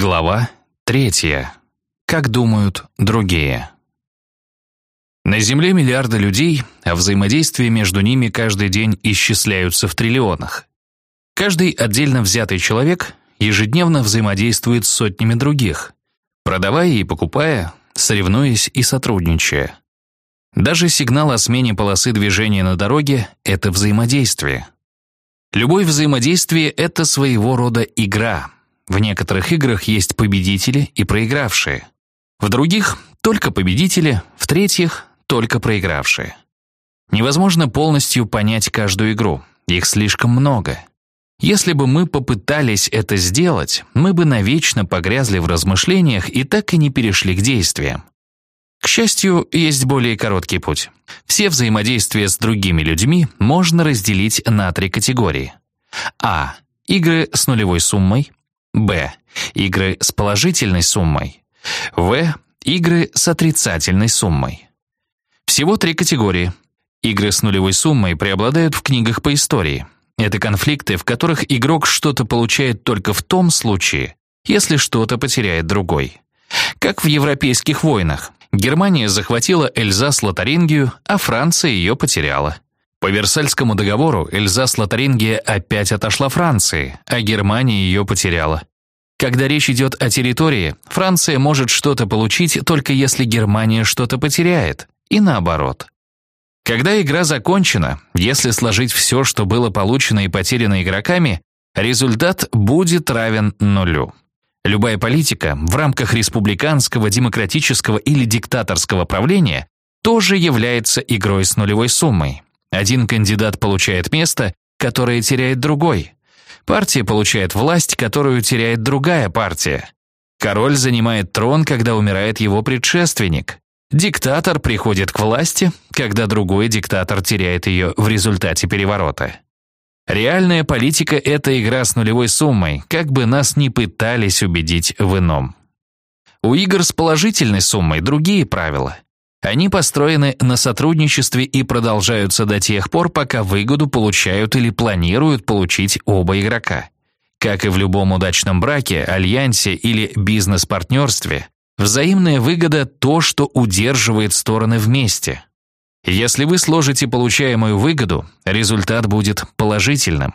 Глава третья. Как думают другие. На Земле миллиарды людей, а взаимодействия между ними каждый день исчисляются в триллионах. Каждый отдельно взятый человек ежедневно взаимодействует с сотнями других, продавая и покупая, соревнуясь и сотрудничая. Даже сигнал о смене полосы движения на дороге — это взаимодействие. Любое взаимодействие — это своего рода игра — в некоторых играх есть победители и проигравшие. В других — только победители, в третьих — только проигравшие. Невозможно полностью понять каждую игру, их слишком много. Если бы мы попытались это сделать, мы бы навечно погрязли в размышлениях и так и не перешли к действиям. К счастью, есть более короткий путь. Все взаимодействия с другими людьми можно разделить на три категории. А. Игры с нулевой суммой. Б. Игры с положительной суммой. В. Игры с отрицательной суммой. Всего три категории. Игры с нулевой суммой преобладают в книгах по истории. Это конфликты, в которых игрок что-то получает только в том случае, если что-то потеряет другой. Как в европейских войнах. Германия захватила Эльзас-Лотарингию, а Франция ее потеряла. По Версальскому договору Эльзас-Лотарингия опять отошла Франции, а Германия ее потеряла. Когда речь идет о территории, Франция может что-то получить только если Германия что-то потеряет, и наоборот. Когда игра закончена, если сложить все, что было получено и потеряно игроками, результат будет равен нулю. Любая политика в рамках республиканского, демократического или диктаторского правления тоже является игрой с нулевой суммой. Один кандидат получает место, которое теряет другой. Партия получает власть, которую теряет другая партия. Король занимает трон, когда умирает его предшественник. Диктатор приходит к власти, когда другой диктатор теряет ее в результате переворота. Реальная политика – это игра с нулевой суммой, как бы нас ни пытались убедить в ином. У игр с положительной суммой другие правила – они построены на сотрудничестве и продолжаются до тех пор, пока выгоду получают или планируют получить оба игрока. Как и в любом удачном браке, альянсе или бизнес-партнерстве, взаимная выгода – то, что удерживает стороны вместе. Если вы сложите получаемую выгоду, результат будет положительным.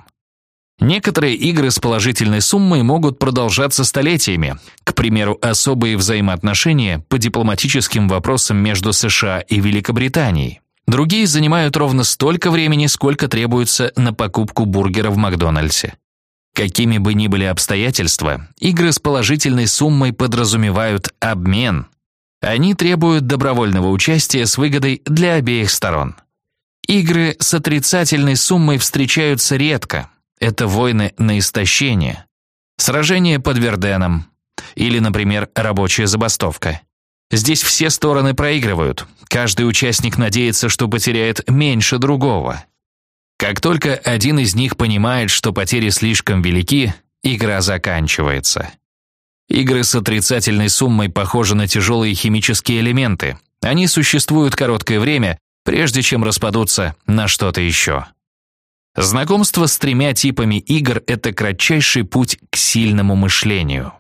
Некоторые игры с положительной суммой могут продолжаться столетиями. К примеру, особые взаимоотношения по дипломатическим вопросам между США и Великобританией. Другие занимают ровно столько времени, сколько требуется на покупку бургера в Макдональдсе. Какими бы ни были обстоятельства, игры с положительной суммой подразумевают обмен. Они требуют добровольного участия с выгодой для обеих сторон. Игры с отрицательной суммой встречаются редко, это войны на истощение. Сражение под Верденом. Или, например, рабочая забастовка. Здесь все стороны проигрывают. Каждый участник надеется, что потеряет меньше другого. Как только один из них понимает, что потери слишком велики, игра заканчивается. Игры с отрицательной суммой похожи на тяжелые химические элементы. Они существуют короткое время, прежде чем распадутся на что-то еще. Знакомство с тремя типами игр – это кратчайший путь к сильному мышлению.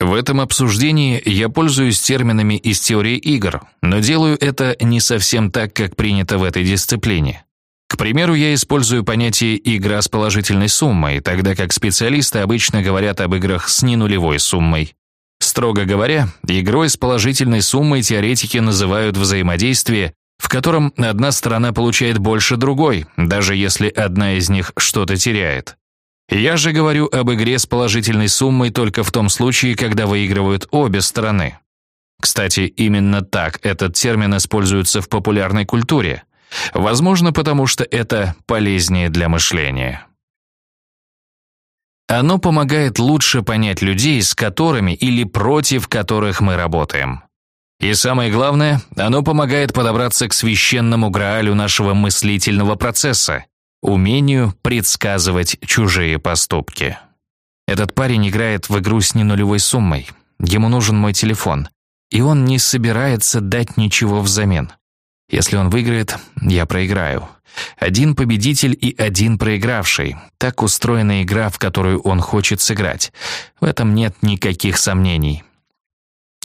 В этом обсуждении я пользуюсь терминами из теории игр, но делаю это не совсем так, как принято в этой дисциплине. К примеру, я использую понятие «игра с положительной суммой», тогда как специалисты обычно говорят об играх с ненулевой суммой. Строго говоря, игрой с положительной суммой теоретики называют взаимодействие, в котором одна сторона получает больше другой, даже если одна из них что-то теряет. Я же говорю об игре с положительной суммой только в том случае, когда выигрывают обе стороны. Кстати, именно так этот термин используется в популярной культуре. Возможно, потому что это полезнее для мышления. Оно помогает лучше понять людей, с которыми или против которых мы работаем. И самое главное, оно помогает подобраться к священному граалю нашего мыслительного процесса – умению предсказывать чужие поступки. Этот парень играет в игру с ненулевой суммой. Ему нужен мой телефон. И он не собирается дать ничего взамен. Если он выиграет, я проиграю. Один победитель и один проигравший. Так устроена игра, в которую он хочет сыграть. В этом нет никаких сомнений.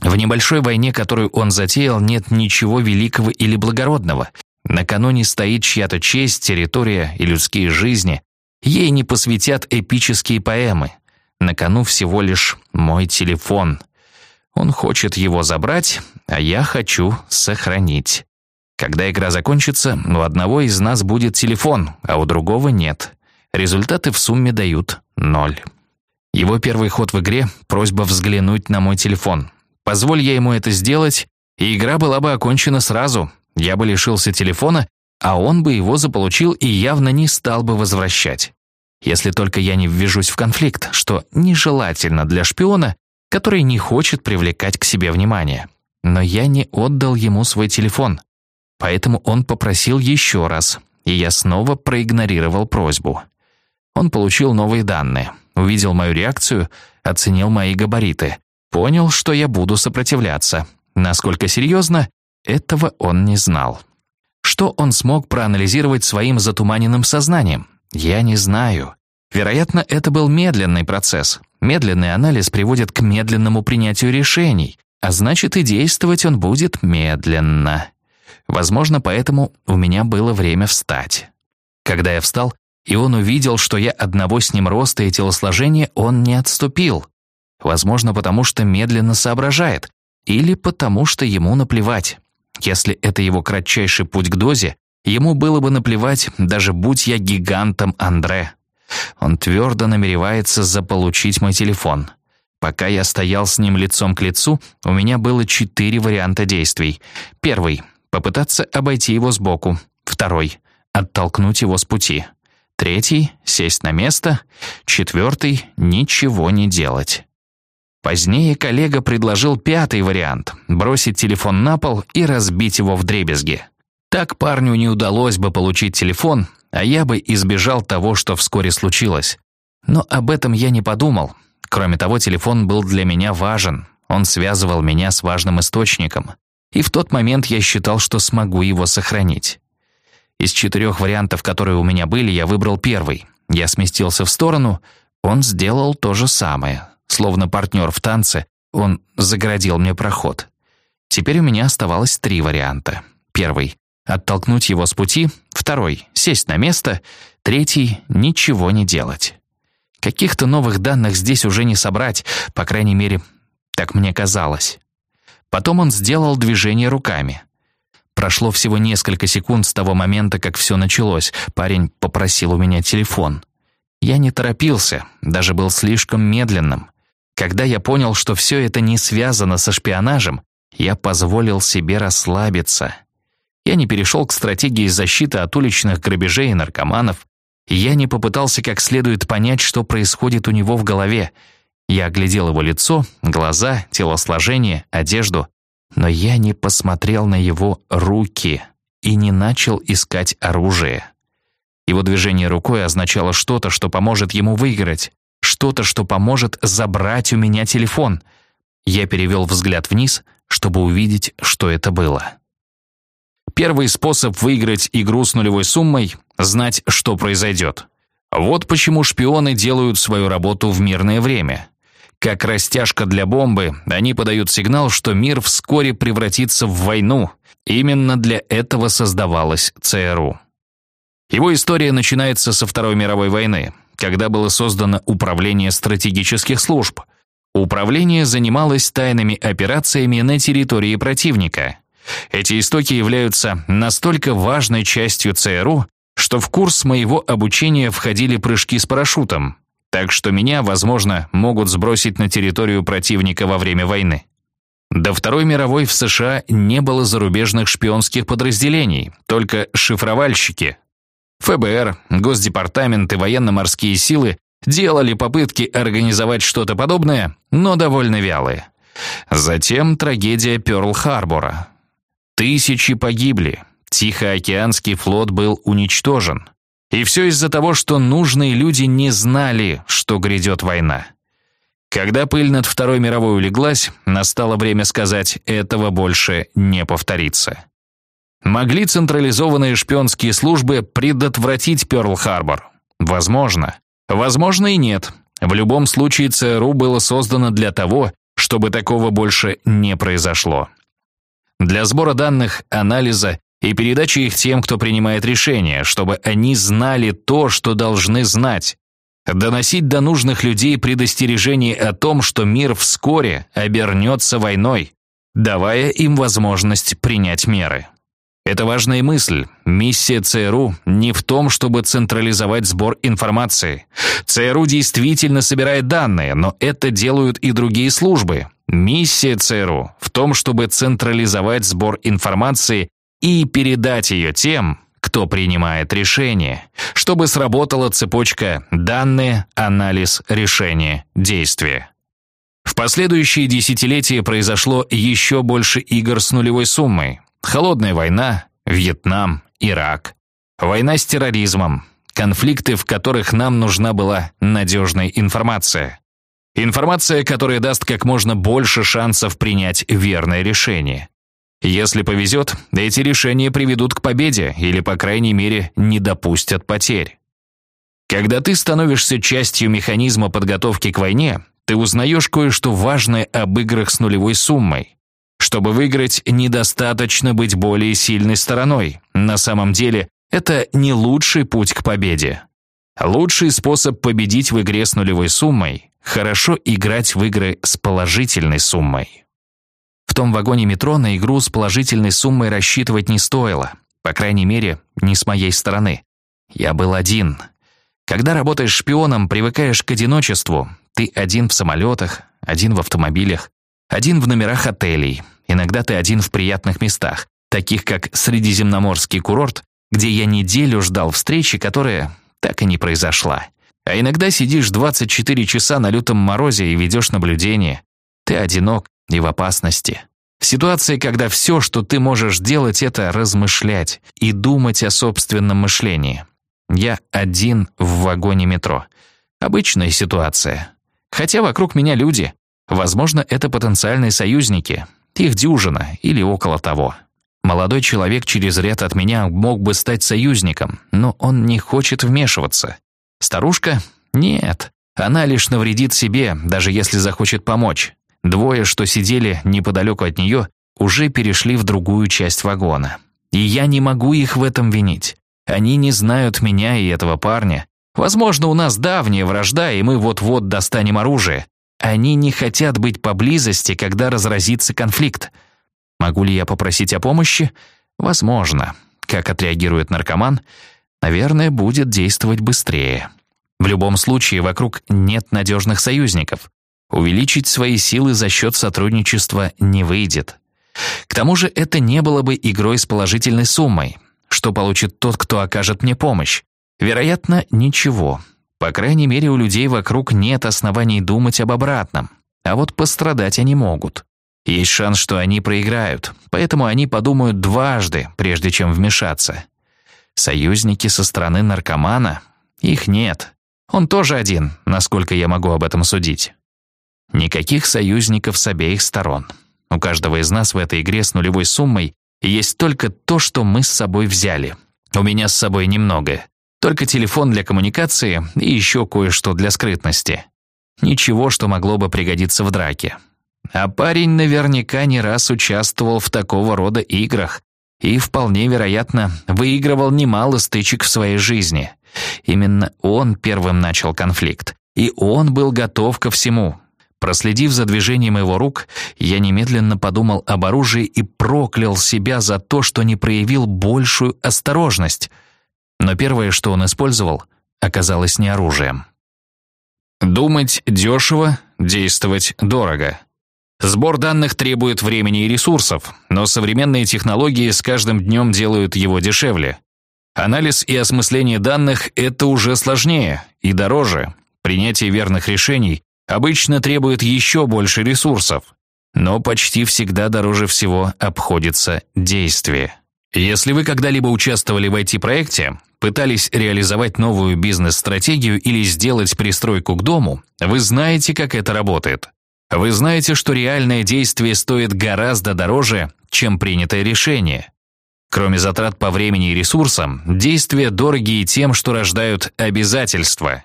В небольшой войне, которую он затеял, нет ничего великого или благородного. На кону стоит чья-то честь, территория и людские жизни. Ей не посвятят эпические поэмы. На кону всего лишь мой телефон. Он хочет его забрать, а я хочу сохранить. Когда игра закончится, у одного из нас будет телефон, а у другого нет. Результаты в сумме дают ноль. Его первый ход в игре — просьба взглянуть на мой телефон. Позволь я ему это сделать, и игра была бы окончена сразу. Я бы лишился телефона, а он бы его заполучил и явно не стал бы возвращать. Если только я не ввяжусь в конфликт, что нежелательно для шпиона, который не хочет привлекать к себе внимание. Но я не отдал ему свой телефон. Поэтому он попросил еще раз, и я снова проигнорировал просьбу. Он получил новые данные, увидел мою реакцию, оценил мои габариты, понял, что я буду сопротивляться. Насколько серьезно, этого он не знал. Что он смог проанализировать своим затуманенным сознанием? Я не знаю. Вероятно, это был медленный процесс. Медленный анализ приводит к медленному принятию решений, а значит и действовать он будет медленно. Возможно, поэтому у меня было время встать. Когда я встал, и он увидел, что я одного с ним роста и телосложения, он не отступил. Возможно, потому что медленно соображает, или потому что ему наплевать. Если это его кратчайший путь к дозе, ему было бы наплевать, даже будь я гигантом Андре. Он твердо намеревается заполучить мой телефон. Пока я стоял с ним лицом к лицу, у меня было четыре варианта действий. Первый Попытаться обойти его сбоку. Второй — оттолкнуть его с пути. Третий — сесть на место. Четвертый — ничего не делать. Позднее коллега предложил пятый вариант — бросить телефон на пол и разбить его в дребезги. Так парню не удалось бы получить телефон, а я бы избежал того, что вскоре случилось. Но об этом я не подумал. Кроме того, телефон был для меня важен. Он связывал меня с важным источником и в тот момент я считал, что смогу его сохранить. Из четырех вариантов, которые у меня были, я выбрал первый. Я сместился в сторону, он сделал то же самое. Словно партнер в танце, он загородил мне проход. Теперь у меня оставалось три варианта. Первый — оттолкнуть его с пути. Второй — сесть на место. Третий — ничего не делать. Каких-то новых данных здесь уже не собрать, по крайней мере, так мне казалось. Потом он сделал движение руками. Прошло всего несколько секунд с того момента, как все началось. Парень попросил у меня телефон. Я не торопился, даже был слишком медленным. Когда я понял, что все это не связано со шпионажем, я позволил себе расслабиться. Я не перешел к стратегии защиты от уличных грабежей и наркоманов. Я не попытался как следует понять, что происходит у него в голове. Я оглядел его лицо, глаза, телосложение, одежду, но я не посмотрел на его руки и не начал искать оружие. Его движение рукой означало что-то, что поможет ему выиграть, что-то, что поможет забрать у меня телефон. Я перевел взгляд вниз, чтобы увидеть, что это было. Первый способ выиграть игру с нулевой суммой — знать, что произойдет. Вот почему шпионы делают свою работу в мирное время. Как растяжка для бомбы, они подают сигнал, что мир вскоре превратится в войну. Именно для этого создавалась ЦРУ. Его история начинается со Второй мировой войны, когда было создано Управление стратегических служб. Управление занималось тайными операциями на территории противника. Эти истоки являются настолько важной частью ЦРУ, что в курс моего обучения входили прыжки с парашютом, так что меня, возможно, могут сбросить на территорию противника во время войны. До Второй мировой в США не было зарубежных шпионских подразделений, только шифровальщики. ФБР, Госдепартамент и военно-морские силы делали попытки организовать что-то подобное, но довольно вялые. Затем трагедия Пёрл-Харбора. Тысячи погибли, Тихоокеанский флот был уничтожен. И все из-за того, что нужные люди не знали, что грядет война. Когда пыль над Второй мировой улеглась, настало время сказать, этого больше не повторится. Могли централизованные шпионские службы предотвратить Пёрл-Харбор? Возможно. Возможно и нет. В любом случае ЦРУ было создано для того, чтобы такого больше не произошло. Для сбора данных, анализа и передачи их тем, кто принимает решения, чтобы они знали то, что должны знать. Доносить до нужных людей предостережение о том, что мир вскоре обернется войной, давая им возможность принять меры. Это важная мысль. Миссия ЦРУ не в том, чтобы централизовать сбор информации. ЦРУ действительно собирает данные, но это делают и другие службы. Миссия ЦРУ в том, чтобы централизовать сбор информации и передать ее тем, кто принимает решение, чтобы сработала цепочка «данные», «анализ», «решение», «действие». В последующие десятилетия произошло еще больше игр с нулевой суммой. Холодная война, Вьетнам, Ирак. Война с терроризмом. Конфликты, в которых нам нужна была надежная информация. Информация, которая даст как можно больше шансов принять верное решение. Если повезет, эти решения приведут к победе или, по крайней мере, не допустят потерь. Когда ты становишься частью механизма подготовки к войне, ты узнаешь кое-что важное об играх с нулевой суммой. Чтобы выиграть, недостаточно быть более сильной стороной. На самом деле, это не лучший путь к победе. Лучший способ победить в игре с нулевой суммой – хорошо играть в игры с положительной суммой. В том вагоне метро на игру с положительной суммой рассчитывать не стоило. По крайней мере, не с моей стороны. Я был один. Когда работаешь шпионом, привыкаешь к одиночеству. Ты один в самолетах, один в автомобилях, один в номерах отелей. Иногда ты один в приятных местах, таких как Средиземноморский курорт, где я неделю ждал встречи, которая так и не произошла. А иногда сидишь 24 часа на лютом морозе и ведешь наблюдение. Ты одинок, и в опасности. В ситуации, когда все, что ты можешь делать, это размышлять и думать о собственном мышлении. Я один в вагоне метро. Обычная ситуация. Хотя вокруг меня люди. Возможно, это потенциальные союзники. Их дюжина или около того. Молодой человек через ряд от меня мог бы стать союзником, но он не хочет вмешиваться. Старушка? Нет. Она лишь навредит себе, даже если захочет помочь. Двое, что сидели неподалеку от нее, уже перешли в другую часть вагона. И я не могу их в этом винить. Они не знают меня и этого парня. Возможно, у нас давняя вражда, и мы вот-вот достанем оружие. Они не хотят быть поблизости, когда разразится конфликт. Могу ли я попросить о помощи? Возможно. Как отреагирует наркоман? Наверное, будет действовать быстрее. В любом случае, вокруг нет надежных союзников. Увеличить свои силы за счет сотрудничества не выйдет. К тому же это не было бы игрой с положительной суммой. Что получит тот, кто окажет мне помощь? Вероятно, ничего. По крайней мере, у людей вокруг нет оснований думать об обратном. А вот пострадать они могут. Есть шанс, что они проиграют, поэтому они подумают дважды, прежде чем вмешаться. Союзники со стороны наркомана? Их нет. Он тоже один, насколько я могу об этом судить. Никаких союзников с обеих сторон. У каждого из нас в этой игре с нулевой суммой есть только то, что мы с собой взяли. У меня с собой немного. Только телефон для коммуникации и еще кое-что для скрытности. Ничего, что могло бы пригодиться в драке. А парень наверняка не раз участвовал в такого рода играх и, вполне вероятно, выигрывал немало стычек в своей жизни. Именно он первым начал конфликт, и он был готов ко всему, Проследив за движением его рук, я немедленно подумал об оружии и проклял себя за то, что не проявил большую осторожность. Но первое, что он использовал, оказалось не оружием. Думать дешево, действовать дорого. Сбор данных требует времени и ресурсов, но современные технологии с каждым днем делают его дешевле. Анализ и осмысление данных – это уже сложнее и дороже. Принятие верных решений обычно требует еще больше ресурсов, но почти всегда дороже всего обходится действие. Если вы когда-либо участвовали в IT-проекте, пытались реализовать новую бизнес-стратегию или сделать пристройку к дому, вы знаете, как это работает. Вы знаете, что реальное действие стоит гораздо дороже, чем принятое решение. Кроме затрат по времени и ресурсам, действия дорогие тем, что рождают обязательства.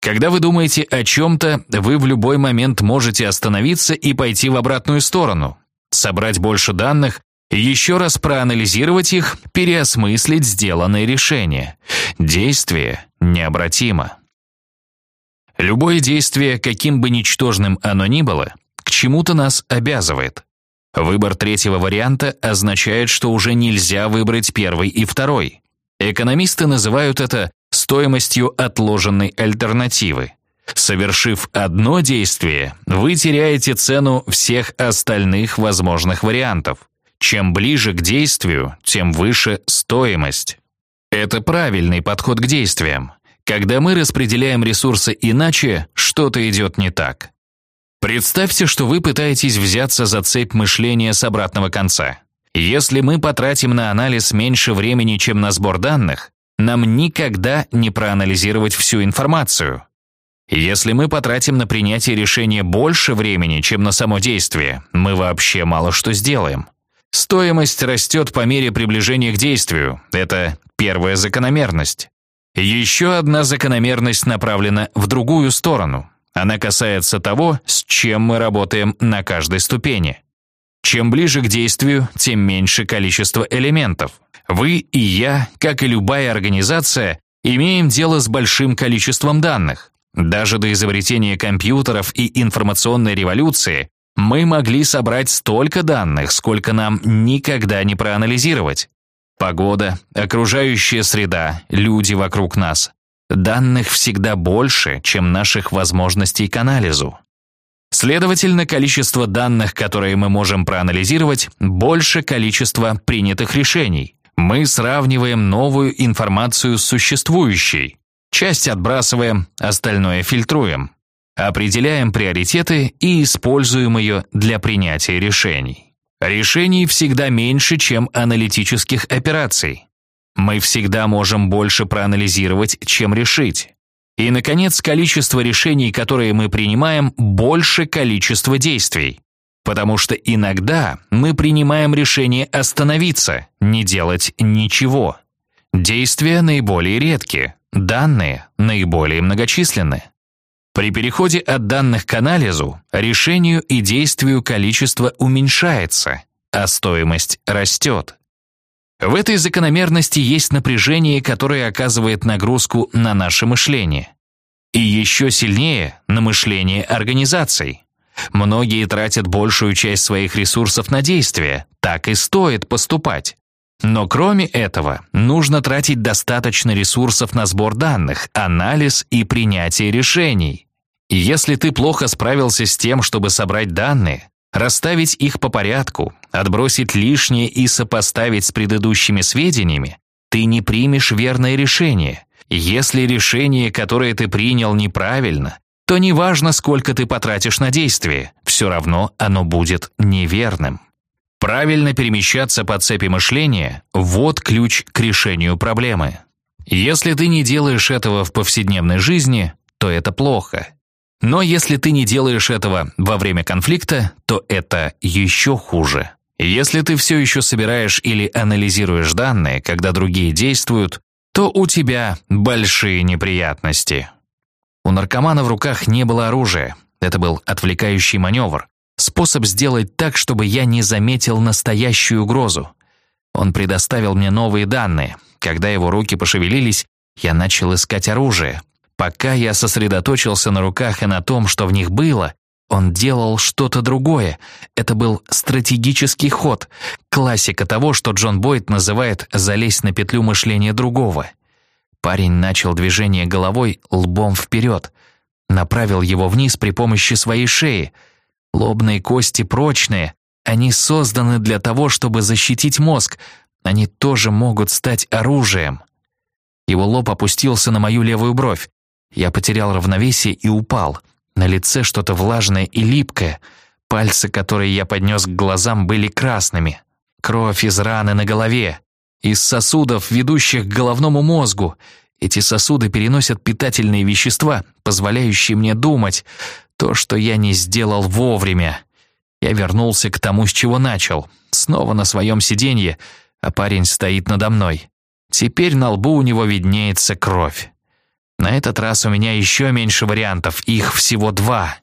Когда вы думаете о чем-то, вы в любой момент можете остановиться и пойти в обратную сторону, собрать больше данных, еще раз проанализировать их, переосмыслить сделанное решение. Действие необратимо. Любое действие, каким бы ничтожным оно ни было, к чему-то нас обязывает. Выбор третьего варианта означает, что уже нельзя выбрать первый и второй. Экономисты называют это стоимостью отложенной альтернативы. Совершив одно действие, вы теряете цену всех остальных возможных вариантов. Чем ближе к действию, тем выше стоимость. Это правильный подход к действиям. Когда мы распределяем ресурсы иначе, что-то идет не так. Представьте, что вы пытаетесь взяться за цепь мышления с обратного конца. Если мы потратим на анализ меньше времени, чем на сбор данных, нам никогда не проанализировать всю информацию. Если мы потратим на принятие решения больше времени, чем на само действие, мы вообще мало что сделаем. Стоимость растет по мере приближения к действию. Это первая закономерность. Еще одна закономерность направлена в другую сторону. Она касается того, с чем мы работаем на каждой ступени. Чем ближе к действию, тем меньше количество элементов. Вы и я, как и любая организация, имеем дело с большим количеством данных. Даже до изобретения компьютеров и информационной революции мы могли собрать столько данных, сколько нам никогда не проанализировать. Погода, окружающая среда, люди вокруг нас. Данных всегда больше, чем наших возможностей к анализу. Следовательно, количество данных, которые мы можем проанализировать, больше количества принятых решений. Мы сравниваем новую информацию с существующей. Часть отбрасываем, остальное фильтруем. Определяем приоритеты и используем ее для принятия решений. Решений всегда меньше, чем аналитических операций. Мы всегда можем больше проанализировать, чем решить. И, наконец, количество решений, которые мы принимаем, больше количества действий. Потому что иногда мы принимаем решение остановиться, не делать ничего. Действия наиболее редки, данные наиболее многочисленны. При переходе от данных к анализу решению и действию количество уменьшается, а стоимость растет. В этой закономерности есть напряжение, которое оказывает нагрузку на наше мышление. И еще сильнее на мышление организаций. Многие тратят большую часть своих ресурсов на действия, так и стоит поступать. Но кроме этого, нужно тратить достаточно ресурсов на сбор данных, анализ и принятие решений. Если ты плохо справился с тем, чтобы собрать данные, расставить их по порядку, отбросить лишнее и сопоставить с предыдущими сведениями, ты не примешь верное решение. Если решение, которое ты принял, неправильно, то неважно, сколько ты потратишь на действие, все равно оно будет неверным. Правильно перемещаться по цепи мышления – вот ключ к решению проблемы. Если ты не делаешь этого в повседневной жизни, то это плохо. Но если ты не делаешь этого во время конфликта, то это еще хуже. Если ты все еще собираешь или анализируешь данные, когда другие действуют, то у тебя большие неприятности. У наркомана в руках не было оружия. Это был отвлекающий маневр. Способ сделать так, чтобы я не заметил настоящую угрозу. Он предоставил мне новые данные. Когда его руки пошевелились, я начал искать оружие. Пока я сосредоточился на руках и на том, что в них было, он делал что-то другое. Это был стратегический ход, классика того, что Джон Бойд называет «залезть на петлю мышления другого». Парень начал движение головой лбом вперед, направил его вниз при помощи своей шеи — Лобные кости прочные, они созданы для того, чтобы защитить мозг. Они тоже могут стать оружием. Его лоб опустился на мою левую бровь. Я потерял равновесие и упал. На лице что-то влажное и липкое. Пальцы, которые я поднес к глазам, были красными. Кровь из раны на голове. Из сосудов, ведущих к головному мозгу. Эти сосуды переносят питательные вещества, позволяющие мне думать. То, что я не сделал вовремя. Я вернулся к тому, с чего начал. Снова на своем сиденье, а парень стоит надо мной. Теперь на лбу у него виднеется кровь. На этот раз у меня еще меньше вариантов, их всего два.